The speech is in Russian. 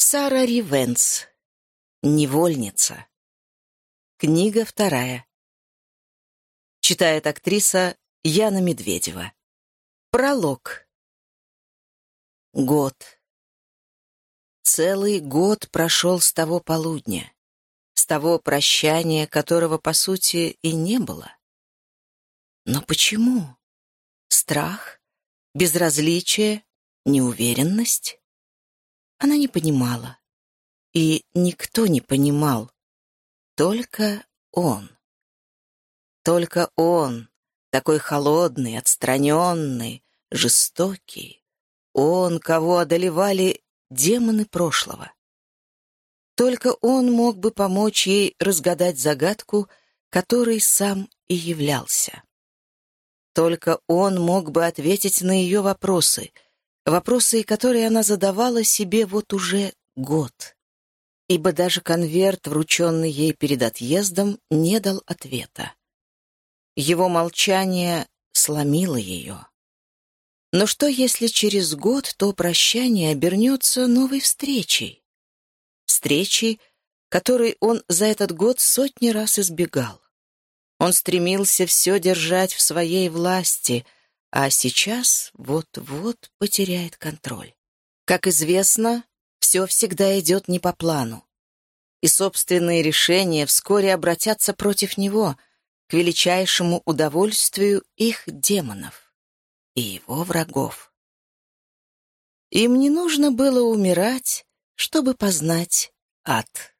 Сара Ривенс. Невольница. Книга вторая. Читает актриса Яна Медведева. Пролог. Год. Целый год прошел с того полудня, с того прощания, которого, по сути, и не было. Но почему? Страх? Безразличие? Неуверенность? Она не понимала. И никто не понимал. Только он. Только он, такой холодный, отстраненный, жестокий. Он, кого одолевали демоны прошлого. Только он мог бы помочь ей разгадать загадку, которой сам и являлся. Только он мог бы ответить на ее вопросы, вопросы, которые она задавала себе вот уже год. Ибо даже конверт, врученный ей перед отъездом, не дал ответа. Его молчание сломило ее. Но что, если через год то прощание обернется новой встречей? Встречей, которой он за этот год сотни раз избегал. Он стремился все держать в своей власти, а сейчас вот-вот потеряет контроль. Как известно, все всегда идет не по плану. И собственные решения вскоре обратятся против него, к величайшему удовольствию их демонов и его врагов. Им не нужно было умирать, чтобы познать ад.